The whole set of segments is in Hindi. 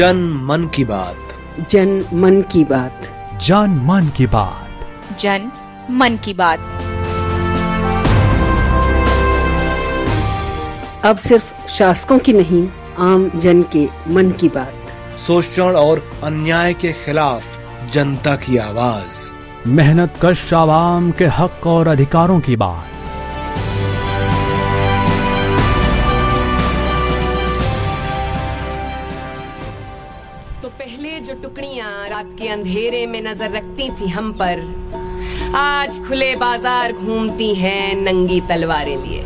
जन मन की बात। जन मन की बात। जन मन की बात। जन मन की बात। अब सिर्फ़ शासकों की नहीं आम जन के मन की बात। शोषण और अन्याय के खिलाफ जनता की आवाज़। मेहनत कश आवाम के हक और अधिकारों की बात। पहले जो टुकड़ियाँ रात के अंधेरे में नज़र रखती थी हम पर, आज खुले बाज़ार घूमती हैं नंगी तलवारें लिए।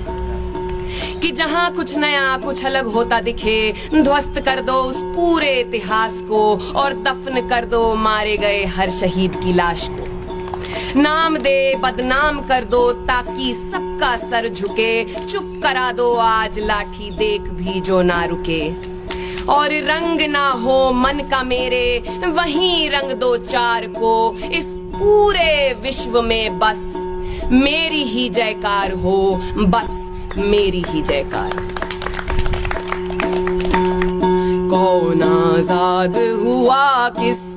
कि जहाँ कुछ नया, कुछ अलग होता दिखे, ध्वस्त कर दो उस पूरे इतिहास को और दफन कर दो मारे गए हर शहीद की लाश को। नाम दे, बदनाम कर दो ताकि सबका सर झुके, चुप करा दो आज लाठी देख भी जो ना रुके। और रंग ना हो मन का मेरे, वहीं रंग दो चार को इस पूरे विश्व में बस। मेरी ही जयकार हो, बस मेरी ही जयकार। कौन आज़ाद हुआ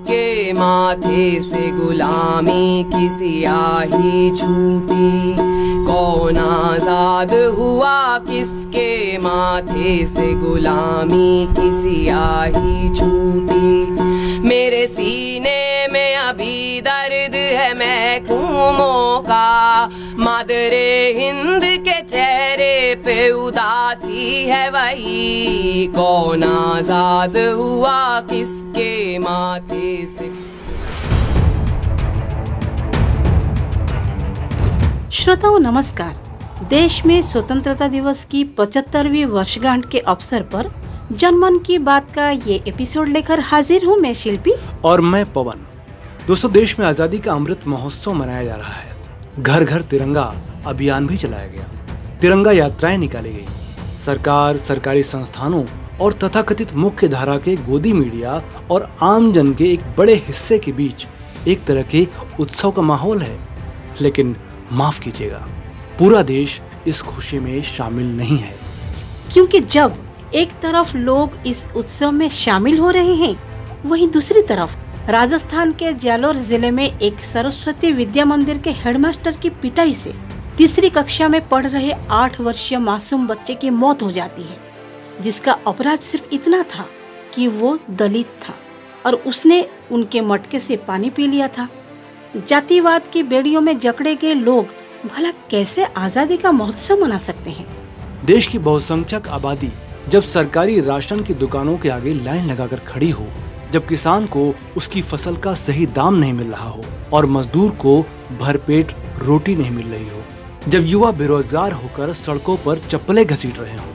किसके माथे से गुलामी की सियाही छूटी कौन आज़ाद हुआ? किसके माथे से गुलामी की सियाही छूटी मेरे सीने में अभी दर्द है महकूमों का। मादरे हिंद के पे उदासी है वही। कौन आज़ाद हुआ किसके माथे से? श्रोताओं नमस्कार। देश में स्वतंत्रता दिवस की 75वीं वर्षगांठ के अवसर पर जनमन की बात का ये एपिसोड लेकर हाजिर हूँ मैं शिल्पी। और मैं पवन। दोस्तों देश में आज़ादी का अमृत महोत्सव मनाया जा रहा है। घर घर तिरंगा अभियान भी चलाया गया। तिरंगा यात्राएँ निकाली गई। सरकार, सरकारी संस्थानों और तथाकथित मुख्य धारा के गोदी मीडिया और आम जन के एक बड़े हिस्से के बीच एक तरह के उत्सव का माहौल है। लेकिन माफ़ कीजिएगा, पूरा देश इस खुशी में शामिल नहीं है। क्योंकि जब एक तरफ़ लोग इस उत्सव में शामिल हो रहे हैं, वहीं दूसरी तरफ़ राजस्थान के जालोर ज़िले में एक सरस्वती विद्या मंदिर के हेडमास्टर की पिटाई से तीसरी कक्षा में पढ़ रहे आठ वर्षीय मासूम बच्चे की मौत हो जाती है, जिसका अपराध सिर्फ़ इतना था कि वो दलित था और उसने उनके मटके से पानी पी लिया था। जातिवाद की बेड़ियों में जकड़े गए लोग भला कैसे आज़ादी का महोत्सव मना सकते हैं? देश की बहुसंख्यक आबादी जब सरकारी राशन की दुकानों के आगे लाइन लगाकर खड़ी हो, जब किसान को उसकी फ़सल का सही दाम नहीं मिल रहा हो और मजदूर को भरपेट रोटी नहीं मिल रही हो जब युवा बेरोजगार होकर सड़कों पर चप्पलें घसीट रहे हो,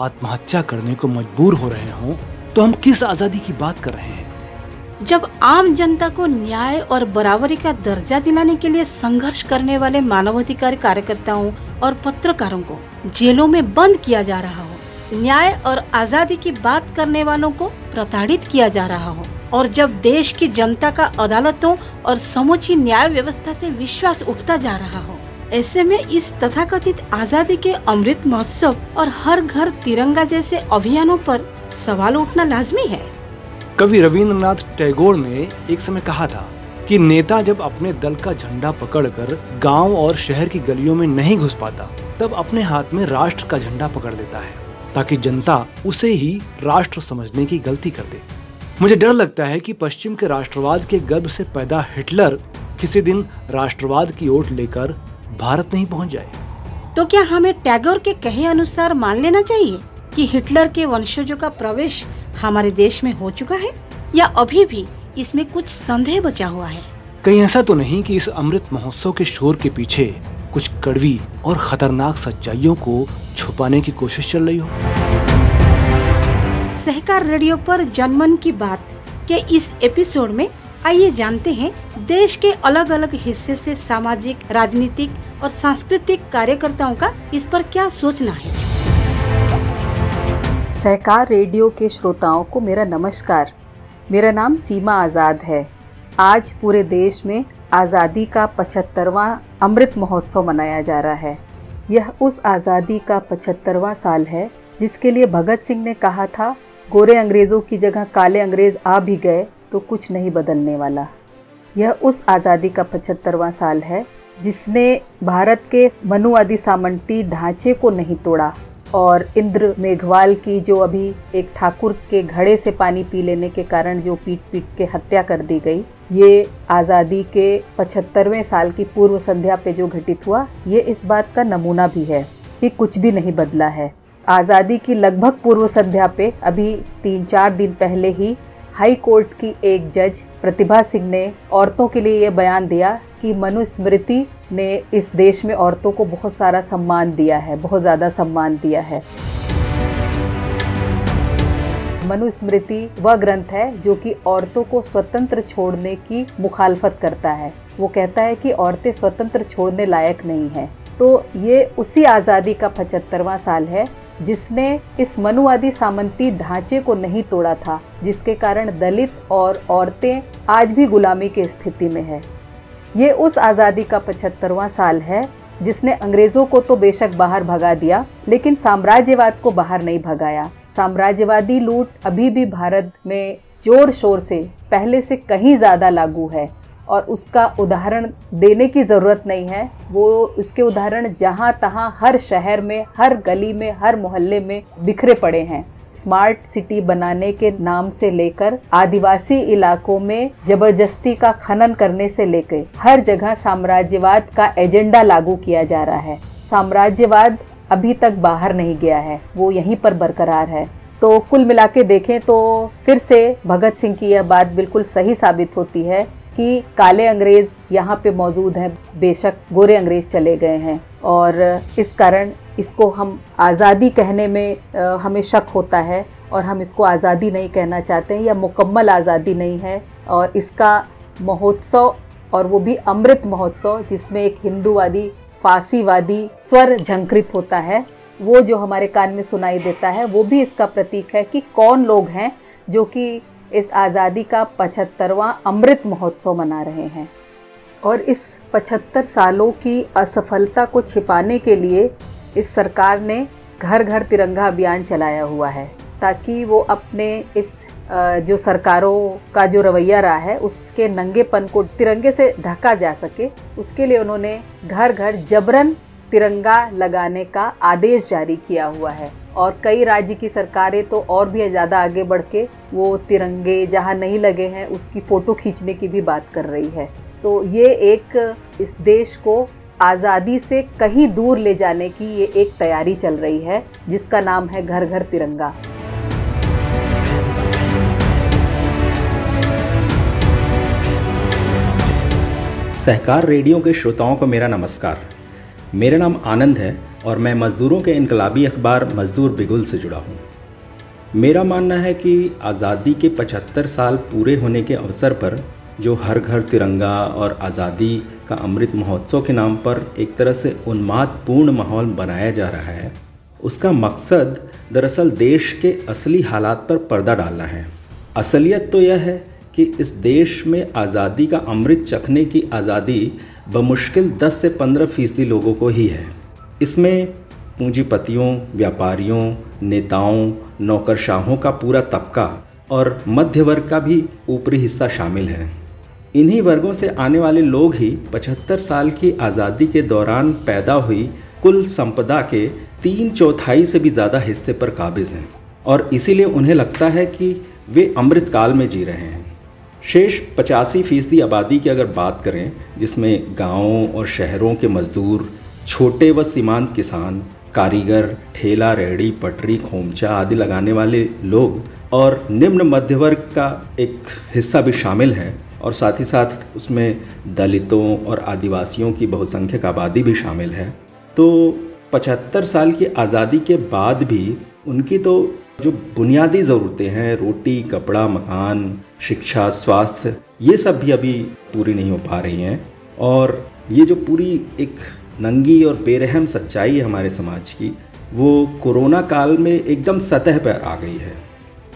आत्महत्या करने को मजबूर हो रहे हो तो हम किस आज़ादी की बात कर रहे हैं? जब आम जनता को न्याय और बराबरी का दर्जा दिलाने के लिए संघर्ष करने वाले मानवाधिकार कार्यकर्ताओं और पत्रकारों को जेलों में बंद किया जा रहा हो, न्याय और आज़ादी की बात करने वालों को प्रताड़ित किया जा रहा हो, और जब देश की जनता का अदालतों और समूची न्याय व्यवस्था से विश्वास उठता जा रहा हो ऐसे में इस तथाकथित आज़ादी के अमृत महोत्सव और हर घर तिरंगा जैसे अभियानों पर सवाल उठना लाजमी है। कवि रविंद्रनाथ टैगोर ने एक समय कहा था कि नेता जब अपने दल का झंडा पकड़कर गाँव और शहर की गलियों में नहीं घुस पाता, तब अपने हाथ में राष्ट्र का झंडा पकड़ लेता है, ताकि जनता उसे ही राष्ट्र समझने की गलती कर दे। मुझे डर लगता है कि पश्चिम के राष्ट्रवाद के गर्भ से पैदा हिटलर किसी दिन राष्ट्रवाद की ओट लेकर भारत नहीं पहुँच जाए। तो क्या हमें टैगोर के कहे अनुसार मान लेना चाहिए कि हिटलर के वंशजों का प्रवेश हमारे देश में हो चुका है या अभी भी इसमें कुछ संदेह बचा हुआ है? कहीं ऐसा तो नहीं कि इस अमृत महोत्सव के शोर के पीछे कुछ कड़वी और खतरनाक सच्चाइयों को छुपाने की कोशिश चल रही हो? सहकार रेडियो पर जनमन की बात के इस एपिसोड में आइए जानते हैं, देश के अलग अलग हिस्से से सामाजिक, राजनीतिक और सांस्कृतिक कार्यकर्ताओं का इस पर क्या सोचना है? सहकार रेडियो के श्रोताओं को मेरा नमस्कार। मेरा नाम सीमा आज़ाद है। आज पूरे देश में आज़ादी का पचहत्तरवा अमृत महोत्सव मनाया जा रहा है। यह उस आज़ादी का पचहत्तरवा साल है, जिसके लिए भगत सिंह ने कहा था, गोरे अंग्रेज़ों की जगह काले अंग्रेज़ आ भी गए तो कुछ नहीं बदलने वाला। यह उस आज़ादी का पचहत्तरवा साल है, जिसने भारत के मनुवादी सामंती ढांचे को नहीं तोड़ा और इंद्र मेघवाल की जो अभी एक ठाकुर के घड़े से पानी पी लेने के कारण जो पीट पीट के हत्या कर दी गई, ये आज़ादी के पचहत्तरवें साल की पूर्व संध्या पे जो घटित हुआ, ये इस बात का नमूना भी है कि कुछ भी नहीं बदला है। आज़ादी की लगभग पूर्व संध्या पे अभी तीन चार दिन पहले ही हाई कोर्ट की एक जज प्रतिभा सिंह ने औरतों के लिए ये बयान दिया कि मनुस्मृति ने इस देश में औरतों को बहुत सारा सम्मान दिया है, बहुत ज़्यादा सम्मान दिया है। मनुस्मृति वह ग्रंथ है जो कि औरतों को स्वतंत्र छोड़ने की मुखालफत करता है। वो कहता है कि औरतें स्वतंत्र छोड़ने लायक नहीं है। तो ये उसी आज़ादी का पचहत्तरवा साल है जिसने इस मनुवादी सामंती ढांचे को नहीं तोड़ा था, जिसके कारण दलित और औरतें आज भी गुलामी की स्थिति में है। ये उस आज़ादी का पचहत्तरवा साल है, जिसने अंग्रेज़ों को तो बेशक बाहर भगा दिया, लेकिन साम्राज्यवाद को बाहर नहीं भगाया। साम्राज्यवादी लूट अभी भी भारत में ज़ोर शोर से, पहले से कहीं ज़्यादा लागू है। और उसका उदाहरण देने की ज़रूरत नहीं है। वो उसके उदाहरण जहाँ तहाँ हर शहर में, हर गली में, हर मोहल्ले में बिखरे पड़े हैं। स्मार्ट सिटी बनाने के नाम से लेकर, आदिवासी इलाकों में ज़बरदस्ती का खनन करने से लेकर हर जगह साम्राज्यवाद का एजेंडा लागू किया जा रहा है। साम्राज्यवाद अभी तक बाहर नहीं गया है, वो यहीं पर बरकरार है। तो कुल मिला के देखें तो फिर से भगत सिंह की यह बात बिल्कुल सही साबित होती है कि काले अंग्रेज़ यहाँ पे मौजूद हैं। बेशक गोरे अंग्रेज़ चले गए हैं और इस कारण इसको हम आज़ादी कहने में हमें शक होता है और हम इसको आज़ादी नहीं कहना चाहते हैं या मुकम्मल आज़ादी नहीं है। और इसका महोत्सव और वो भी अमृत महोत्सव, जिसमें एक हिंदूवादी, फांसीवादी स्वर झंकृत होता है, वो जो हमारे कान में सुनाई देता है, वो भी इसका प्रतीक है कि कौन लोग हैं जो कि इस आज़ादी का पचहत्तरवा अमृत महोत्सव मना रहे हैं। और इस पचहत्तर सालों की असफलता को छिपाने के लिए इस सरकार ने घर घर तिरंगा अभियान चलाया हुआ है, ताकि वो अपने इस जो सरकारों का जो रवैया रहा है, उसके नंगेपन को तिरंगे से ढका जा सके, उसके लिए उन्होंने घर घर जबरन तिरंगा लगाने का आदेश जारी किया हुआ है। और कई राज्य की सरकारें तो और भी ज़्यादा आगे बढ़ के वो तिरंगे जहाँ नहीं लगे हैं, उसकी फ़ोटो खींचने की भी बात कर रही है। तो ये एक इस देश को आज़ादी से कहीं दूर ले जाने की ये एक तैयारी चल रही है, जिसका नाम है घर घर तिरंगा। सहकार रेडियो के श्रोताओं को मेरा नमस्कार। मेरा नाम आनंद है और मैं मज़दूरों के इनकलाबी अखबार मज़दूर बिगुल से जुड़ा हूँ। मेरा मानना है कि आज़ादी के 75 साल पूरे होने के अवसर पर जो हर घर तिरंगा और आज़ादी का अमृत महोत्सव के नाम पर एक तरह से उन्मादपूर्ण माहौल बनाया जा रहा है, उसका मकसद दरअसल देश के असली हालात पर पर्दा डालना है। असलियत तो यह है कि इस देश में आज़ादी का अमृत चखने की आज़ादी बमुश्किल 10 से 15 फ़ीसदी लोगों को ही है। इसमें पूंजीपतियों, व्यापारियों, नेताओं, नौकरशाहों का पूरा तबका और मध्य वर्ग का भी ऊपरी हिस्सा शामिल है। इन्हीं वर्गों से आने वाले लोग ही 75 साल की आज़ादी के दौरान पैदा हुई कुल संपदा के तीन चौथाई से भी ज़्यादा हिस्से पर काबिज हैं और इसीलिए उन्हें लगता है कि वे अमृतकाल में जी रहे हैं। शेष पचासी फ़ीसदी आबादी की अगर बात करें, जिसमें गाँवों और शहरों के मजदूर, छोटे व सीमांत किसान, कारीगर, ठेला, रेहड़ी, पटरी, खोमचा आदि लगाने वाले लोग और निम्न मध्य वर्ग का एक हिस्सा भी शामिल है और साथ ही साथ उसमें दलितों और आदिवासियों की बहुसंख्यक आबादी भी शामिल है। तो पचहत्तर साल की आज़ादी के बाद भी उनकी तो जो बुनियादी ज़रूरतें हैं, रोटी, कपड़ा, मकान शिक्षा, स्वास्थ्य, ये सब भी अभी पूरी नहीं हो पा रही हैं। और ये जो पूरी एक नंगी और बेरहम सच्चाई है हमारे समाज की, वो कोरोना काल में एकदम सतह पर आ गई है।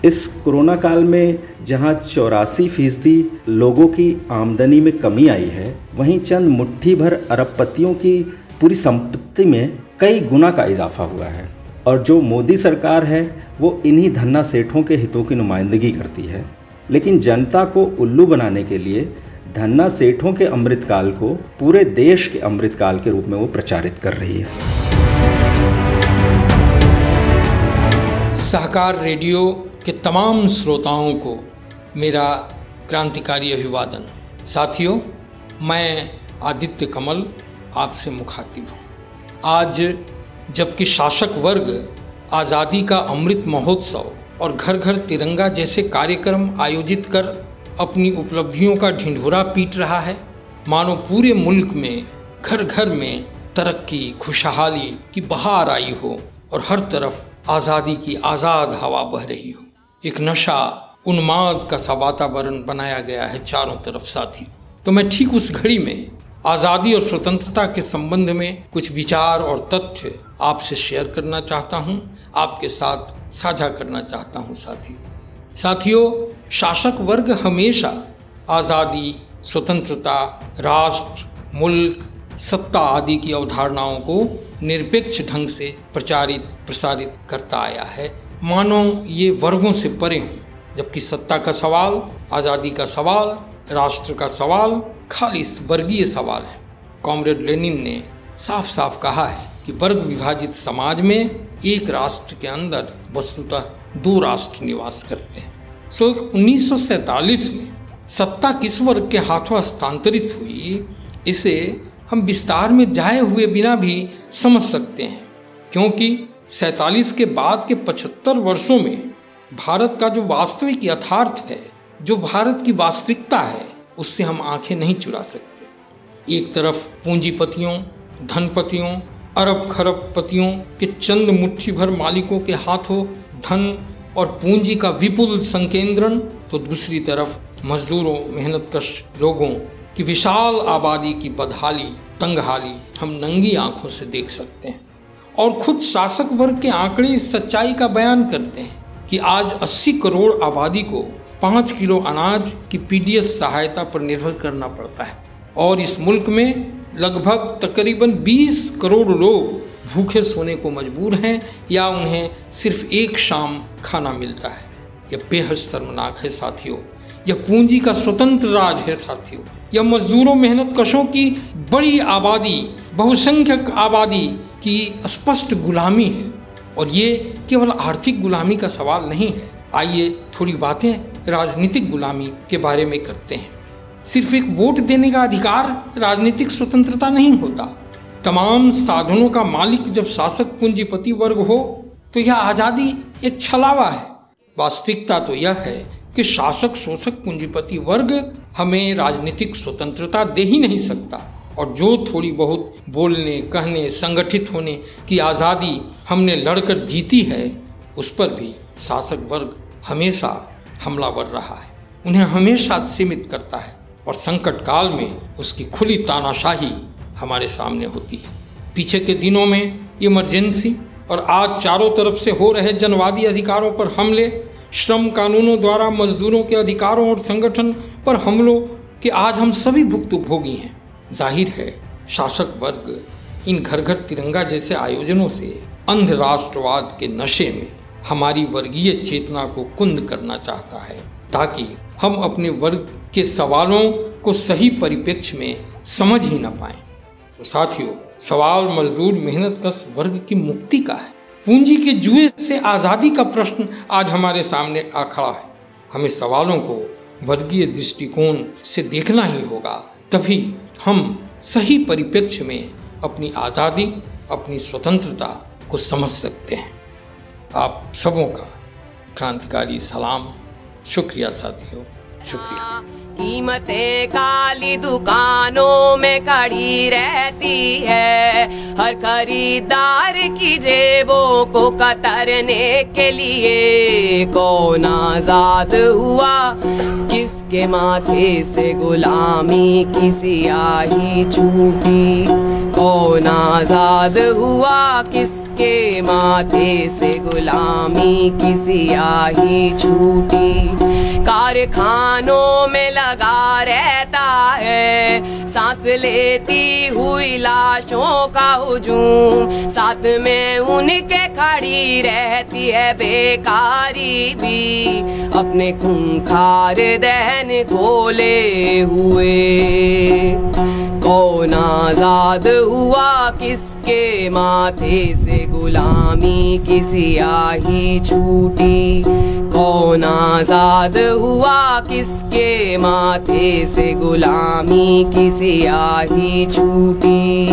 इस कोरोना काल में जहाँ चौरासी फ़ीसदी लोगों की आमदनी में कमी आई है, वहीं चंद मुट्ठी भर अरबपतियों की पूरी संपत्ति में कई गुना का इजाफा हुआ है। और जो मोदी सरकार है, वो इन्हीं धन्ना सेठों के हितों की नुमाइंदगी करती है। लेकिन जनता को उल्लू बनाने के लिए धन्ना सेठों के अमृतकाल को पूरे देश के अमृतकाल के रूप में वो प्रचारित कर रही है। सहकार रेडियो के तमाम श्रोताओं को मेरा क्रांतिकारी अभिवादन। साथियों, मैं आदित्य कमल आपसे मुखातिब हूँ। आज जबकि शासक वर्ग आज़ादी का अमृत महोत्सव और घर घर तिरंगा जैसे कार्यक्रम आयोजित कर अपनी उपलब्धियों का ढिंढोरा पीट रहा है। मानो पूरे मुल्क में घर घर में तरक्की, खुशहाली की बहार आई हो और हर तरफ़ आज़ादी की आज़ाद हवा बह रही हो। एक नशा, उन्माद का सा वातावरण बनाया गया है चारों तरफ़ साथी। तो मैं ठीक उस घड़ी में आज़ादी और स्वतंत्रता के संबंध में कुछ विचार और तथ्य आपसे शेयर करना चाहता हूँ। आपके साथ साझा करना चाहता हूँ साथियों साथियों, शासक वर्ग हमेशा आज़ादी, स्वतंत्रता, राष्ट्र, मुल्क, सत्ता आदि की अवधारणाओं को निरपेक्ष ढंग से प्रचारित, प्रसारित करता आया है। मानो ये वर्गों से परे हों, जबकि सत्ता का सवाल, आज़ादी का सवाल, राष्ट्र का सवाल खाली वर्गीय सवाल है। कॉमरेड लेनिन ने साफ़ साफ़ कहा है कि वर्ग विभाजित समाज में एक राष्ट्र के अंदर वस्तुतः दो राष्ट्र निवास करते हैं। सो, उन्नीस में सत्ता किस वर्ग के हाथों हस्तांतरित हुई, इसे हम विस्तार में जाए हुए बिना भी समझ सकते हैं। क्योंकि सैतालीस के बाद के पचहत्तर वर्षों में भारत का जो वास्तविक यथार्थ है, जो भारत की वास्तविकता है, उससे हम आँखें नहीं चुरा सकते। एक तरफ़ पूंजीपतियों, धनपतियों अरब खरब पतियों के चंद मुट्ठी भर मालिकों के हाथों धन और पूंजी का विपुल संकेंद्रण तो दूसरी तरफ़ मजदूरों, मेहनतकश लोगों की विशाल आबादी की बदहाली, तंगहाली हम नंगी आँखों से देख सकते हैं। और खुद शासक वर्ग के आंकड़े इस सच्चाई का बयान करते हैं कि आज 80 करोड़ आबादी को पाँच किलो अनाज की पीडीएस सहायता पर निर्भर करना पड़ता है। और इस मुल्क में लगभग तकरीबन 20 करोड़ लोग भूखे सोने को मजबूर हैं या उन्हें सिर्फ़ एक शाम खाना मिलता है। यह बेहद शर्मनाक है साथियों। यह पूंजी का स्वतंत्र राज है साथियों। यह मजदूरों मेहनत कशों की बड़ी आबादी, बहुसंख्यक आबादी की स्पष्ट गुलामी है। और ये केवल आर्थिक गुलामी का सवाल नहीं है। आइए थोड़ी बातें राजनीतिक गुलामी के बारे में करते हैं। सिर्फ़ एक वोट देने का अधिकार राजनीतिक स्वतंत्रता नहीं होता। तमाम साधनों का मालिक जब शासक पूंजीपति वर्ग हो तो यह आज़ादी एक छलावा है। वास्तविकता तो यह है कि शासक शोषक पूंजीपति वर्ग हमें राजनीतिक स्वतंत्रता दे ही नहीं सकता। और जो थोड़ी बहुत बोलने, कहने, संगठित होने की आज़ादी हमने लड़कर जीती है, उस पर भी शासक वर्ग हमेशा हमलावर रहा है। उन्हें हमेशा सीमित करता है। और संकट काल में उसकी खुली तानाशाही हमारे सामने होती है। पीछे के दिनों में इमरजेंसी और आज चारों तरफ़ से हो रहे जनवादी अधिकारों पर हमले, श्रम कानूनों द्वारा मजदूरों के अधिकारों और संगठन पर हमलों के आज हम सभी भुक्तभोगी हैं। ज़ाहिर है, शासक वर्ग इन घर घर तिरंगा जैसे आयोजनों से अंध राष्ट्रवाद के नशे में हमारी वर्गीय चेतना को कुंद करना चाहता है, ताकि हम अपने वर्ग के सवालों को सही परिप्रेक्ष्य में समझ ही ना पाए। तो साथियों, सवाल मजदूर मेहनत कस वर्ग की मुक्ति का है। पूंजी के जुए से आज़ादी का प्रश्न आज हमारे सामने आ खड़ा है। हमें सवालों को वर्गीय दृष्टिकोण से देखना ही होगा। तभी हम सही परिप्रेक्ष्य में अपनी आज़ादी, अपनी स्वतंत्रता को समझ सकते हैं। आप सबों का क्रांतिकारी सलाम। शुक्रिया साथियों, शुक्रिया। कीमतें काली दुकानों में कड़ी रहती है। हर खरीदार की जेबों को कतरने के लिए कौन आज़ाद हुआ? किसके माथे से गुलामी की सियाही छूटी? कौन आज़ाद हुआ? किसके माथे से गुलामी? की सियाही छूटी कारखानों में लगा रहता है। सांस लेती हुई लाशों का हुजूम। साथ में उनके खड़ी रहती है बेकारी भी। अपने खूंखार दहन खोले हुए। कौन आज़ाद हुआ? किसके माथे से गुलामी? किसी आही छूटी कौन आज़ाद हुआ? किसके माथे से गुलामी? किसी आही छूटी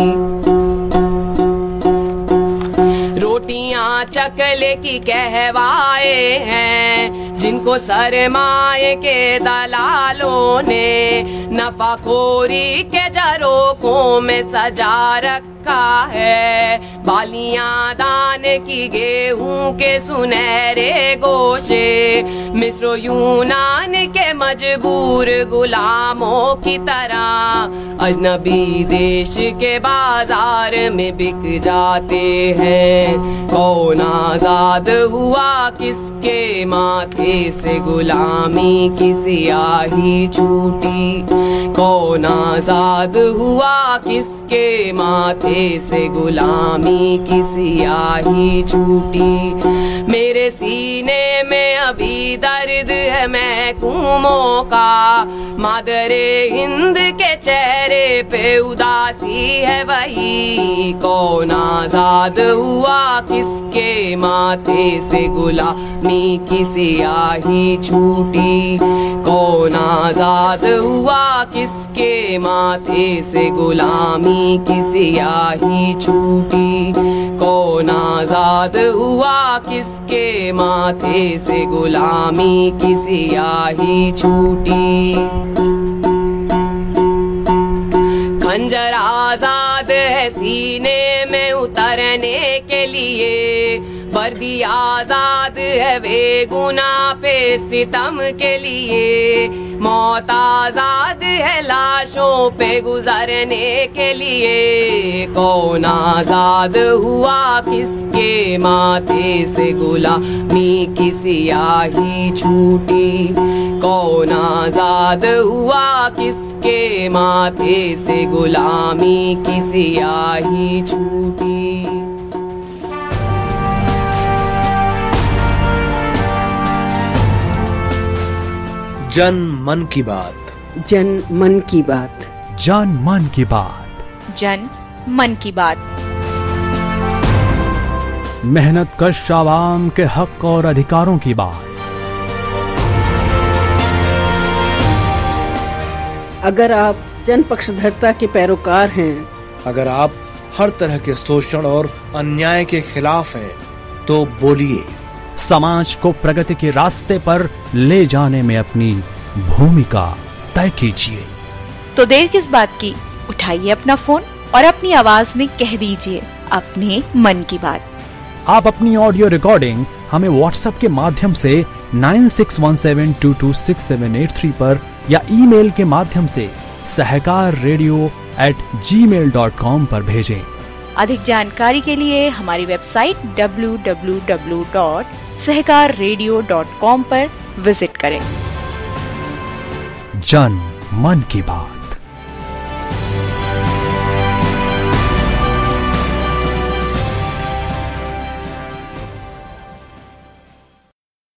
चकले की कहवाए हैं, जिनको सरमाए के दलालों ने, नफाखोरी के जरोकों में सजा रखा है। बालियाँ दान की गेहूँ के सुनहरे गोशे। मिस्र यूनान के मजबूर गुलामों की तरह अजनबी देश के बाज़ार में बिक जाते हैं। कौन आज़ाद हुआ किसके माथे से गुलामी की सियाही छूटी? कौन आज़ाद हुआ किसके माथे से गुलामी की सियाही छूटी। मेरे सीने में अभी दर्द है महकूमों का। मादरे हिंद के चेहरे पे उदासी है वही। कौन आज़ाद हुआ किसके माथे से गुलामी की सियाही छूटी। कौन आज़ाद हुआ किसके माथे से गुलामी की सियाही छूटी। कौन आज़ाद हुआ? किसके माथे से गुलामी? की सियाही छूटी। खंजर आज़ाद है सीने में उतरने के लिए। वर्दी आज़ाद है वे गुना सितम के लिए। मौत आज़ाद है लाशों पे गुजरने के लिए। कौन आज़ाद हुआ? किसके माथे से गुलामी? की सियाही छूटी। कौन आज़ाद हुआ? किसके माथे से गुलामी? की सियाही छूटी। जन मन की बात। जन मन की बात। जन मन की बात। जन मन की बात। मेहनत कश आवाम के हक और अधिकारों की बात। अगर आप जन पक्षधरता के पैरोकार हैं अगर आप हर तरह के शोषण और अन्याय के खिलाफ हैं तो बोलिए समाज को प्रगति के रास्ते पर ले जाने में अपनी भूमिका तय कीजिए। तो देर किस बात की? उठाइए अपना फ़ोन और अपनी आवाज़ में कह दीजिए अपने मन की बात। आप अपनी ऑडियो रिकॉर्डिंग हमें व्हाट्सएप के माध्यम से 9617226783 पर या ईमेल के माध्यम से Sahkar radio at gmail dot com पर भेजें। अधिक जानकारी के लिए हमारी वेबसाइट www.sahakarradio.com पर विज़िट करें। जन मन की बात।